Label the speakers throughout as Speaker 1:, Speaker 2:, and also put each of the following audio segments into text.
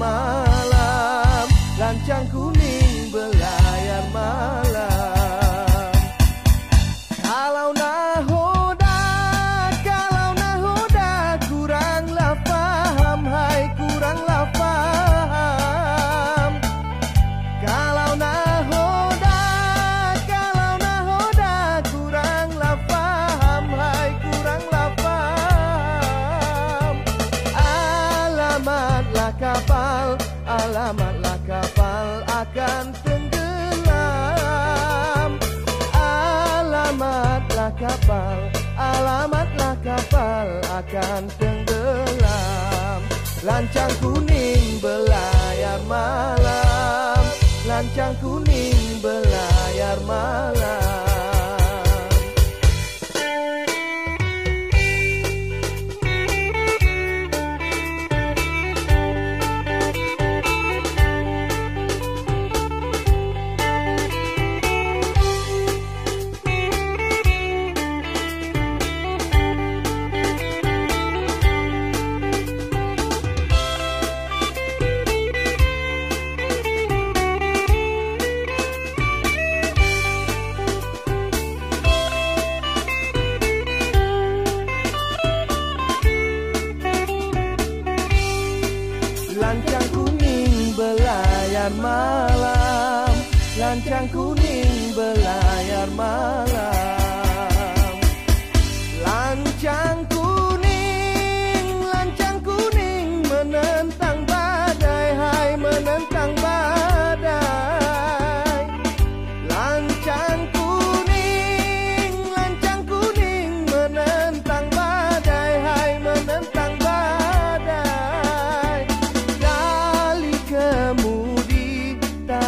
Speaker 1: malam. Lancang Selamatlah kapal akan tenggelam. Alamatlah kapal Alamatlah kapal akan tenggelam. Lancang kuning belayar malam. Lancang kuning belayar malam. Belayar malam Lancang kuning belayar malam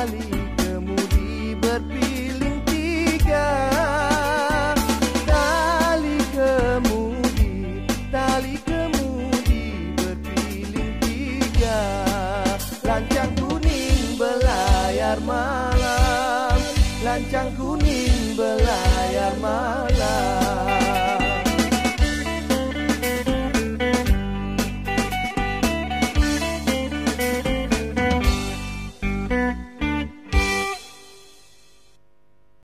Speaker 1: tali kemudi berpiling tiga. Tali kemudi, tali kemudi berpiling tiga. Lancang kuning belayar malam Lancang kuning belayar malam